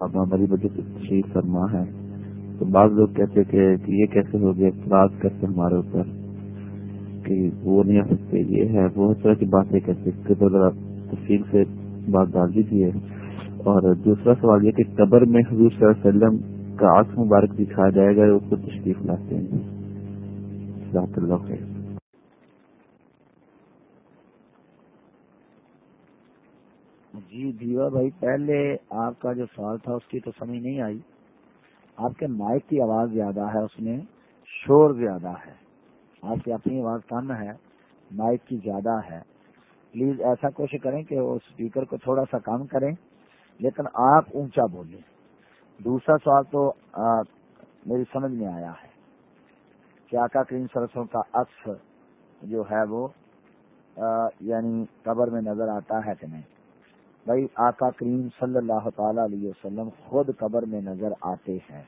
اب ہماری وجہ سے تشریف فرما ہے تو بعض لوگ کہتے کہ یہ کیسے ہو گیا؟ اخلاق کیسے ہمارے اوپر کہ وہ نہیں آ سکتے۔ یہ ہے بہت طرح کی باتیں کہتے اس کے ذرا تفصیل سے بات ڈال دیجیے اور دوسرا سوال یہ کہ قبر میں حضور صلی اللہ علیہ وسلم کا آنکھ مبارک دکھایا جائے گا اس کو تشریف لاتے ہیں؟ اللہ خیر۔ جی دیوا بھائی، پہلے آپ کا جو سوال تھا، اس کی تو سمجھ نہیں آئی۔ آپ کے مائک کی آواز زیادہ ہے، اس میں شور زیادہ ہے۔ آپ کی اپنی آواز کم ہے، مائک کی زیادہ ہے۔ پلیز ایسا کوشش کریں کہ وہ اسپیکر کو تھوڑا سا کم کریں، لیکن آپ اونچا بولیں۔ دوسرا سوال تو میری سمجھ میں آیا ہے۔ کہ آقا کریم سرسوں کا عکس جو ہے وہ یعنی قبر میں نظر آتا ہے کہ نہیں؟ بھائی، آقا کریم صلی اللہ تعالی علیہ وسلم خود قبر میں نظر آتے ہیں۔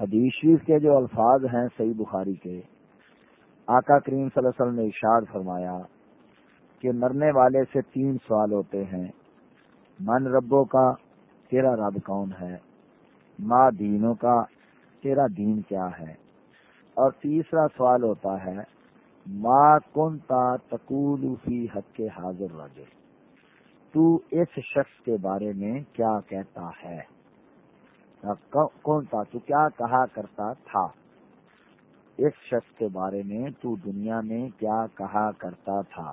حدیث شریف کے جو الفاظ ہیں صحیح بخاری کے، آقا کریم صلی اللہ علیہ وسلم نے اشاد فرمایا کہ مرنے والے سے تین سوال ہوتے ہیں۔ من ربوں کا، تیرا رب کون ہے؟ ماں دینوں کا، تیرا دین کیا ہے؟ اور تیسرا سوال ہوتا ہے، ما کن تا تقول فی حق کے حاضر رجل تو اس شخص کے بارے میں کیا کہتا ہے؟ کون تھا تو کیا کہا کرتا تھا؟ اس شخص کے بارے میں تو دنیا میں کیا کہا کرتا تھا؟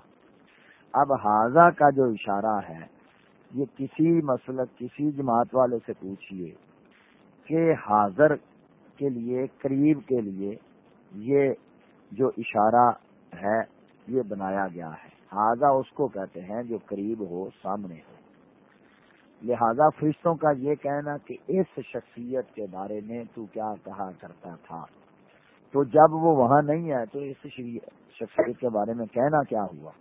اب حاضہ کا جو اشارہ ہے، یہ کسی مسلک، کسی جماعت والے سے پوچھئے کہ حاضر کے لیے، قریب کے لیے یہ جو اشارہ ہے، یہ بنایا گیا ہے۔ حاضہ اس کو کہتے ہیں جو قریب ہو، سامنے ہو۔ لہذا فرشتوں کا یہ کہنا کہ اس شخصیت کے بارے میں تو کیا کہا کرتا تھا؟ تو جب وہ وہاں نہیں ہے تو اس شخصیت کے بارے میں کہنا کیا ہوا؟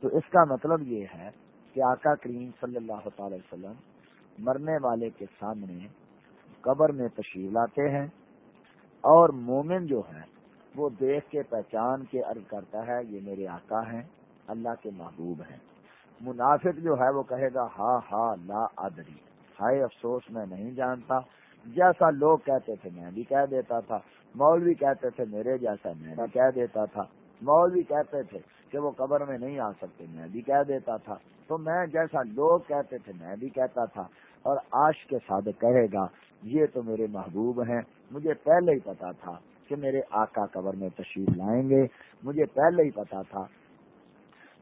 تو اس کا مطلب یہ ہے کہ آقا کریم صلی اللہ تعالی وسلم مرنے والے کے سامنے قبر میں تشریف لاتے ہیں۔ اور مومن جو ہے وہ دیکھ کے پہچان کے عرض کرتا ہے، یہ میرے آقا ہیں، اللہ کے محبوب ہیں۔ منافق جو ہے، وہ کہے گا ہا ہا لا ادری۔ ہائے افسوس، میں نہیں جانتا۔ جیسا لوگ کہتے تھے، میں بھی کہہ دیتا تھا۔ مولوی کہتے تھے، میرے جیسا میں بھی کہہ دیتا تھا۔ مولوی کہتے تھے کہ وہ قبر میں نہیں آ سکتے، میں بھی کہہ دیتا تھا۔ تو میں جیسا لوگ کہتے تھے، میں بھی کہتا تھا۔ اور آش کے ساتھ کہے گا یہ تو میرے محبوب ہیں۔ مجھے پہلے ہی پتا تھا کہ میرے آقا قبر میں تشریف لائیں گے۔ مجھے پہلے ہی پتا تھا۔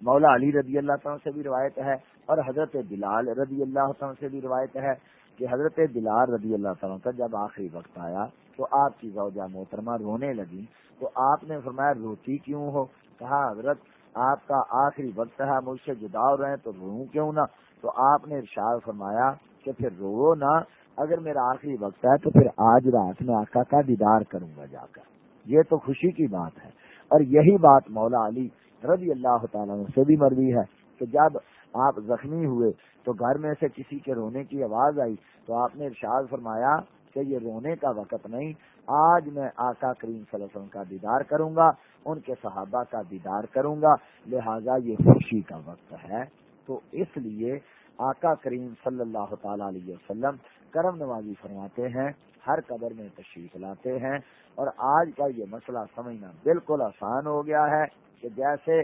مولا علی رضی اللہ تعالیٰ سے بھی روایت ہے اور حضرت بلال رضی اللہ تعالیٰ سے بھی روایت ہے کہ حضرت بلال رضی اللہ تعالیٰ کا جب آخری وقت آیا تو آپ کی زوجہ محترمہ رونے لگی۔ تو آپ نے فرمایا، روتی کیوں ہو؟ کہا، حضرت، آپ کا آخری وقت ہے، مجھ سے جدا ہو رہے ہیں، تو رو کیوں نہ؟ تو آپ نے ارشاد فرمایا کہ پھر رو نہ، اگر میرا آخری وقت ہے تو پھر آج رات میں آقا کا دیدار کروں گا جا کر۔ یہ تو خوشی کی بات ہے۔ اور یہی بات مولا علی رضی اللہ تعالیٰ سے بھی مرضی ہے کہ جب آپ زخمی ہوئے تو گھر میں سے کسی کے رونے کی آواز آئی تو آپ نے ارشاد فرمایا کہ یہ رونے کا وقت نہیں، آج میں آقا کریم صلی اللہ علیہ وسلم کا دیدار کروں گا، ان کے صحابہ کا دیدار کروں گا، لہذا یہ خوشی کا وقت ہے۔ تو اس لیے آقا کریم صلی اللہ تعالی علیہ وسلم کرم نوازی فرماتے ہیں، ہر قبر میں تشریف لاتے ہیں اور آج کا یہ مسئلہ سمجھنا بالکل آسان ہو گیا ہے کہ جیسے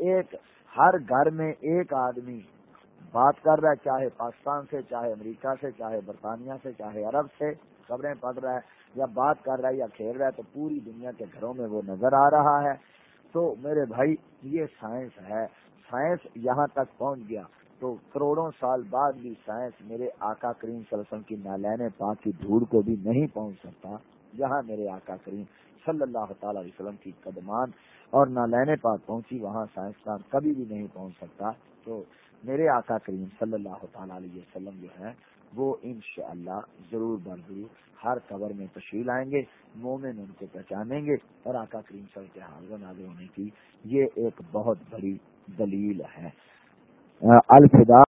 ایک، ہر گھر میں ایک آدمی بات کر رہا ہے، چاہے پاکستان سے، چاہے امریکہ سے، چاہے برطانیہ سے، چاہے عرب سے خبریں پڑھ رہا ہے یا بات کر رہا ہے یا کھیل رہا ہے تو پوری دنیا کے گھروں میں وہ نظر آ رہا ہے۔ تو میرے بھائی، یہ سائنس ہے، سائنس یہاں تک پہنچ گیا۔ تو کروڑوں سال بعد بھی سائنس میرے آقا کریم صلی اللہ علیہ وسلم کی نالین پاک کی دھوڑ کو بھی نہیں پہنچ سکتا جہاں میرے آقا کریم صلی اللہ تعالی علیہ وسلم کی قدمان اور نالین پاک پہنچی، وہاں سائنسدان کبھی بھی نہیں پہنچ سکتا۔ تو میرے آقا کریم صلی اللہ تعالی علیہ وسلم جو ہے وہ انشاءاللہ اللہ ضرور بر ہر قبر میں تشریح لائیں گے، مومن ان کو پہچانیں گے اور آقا کریم صلی کے حاضر نازر ہونے کی یہ ایک بہت بڑی دلیل ہے۔ الفدا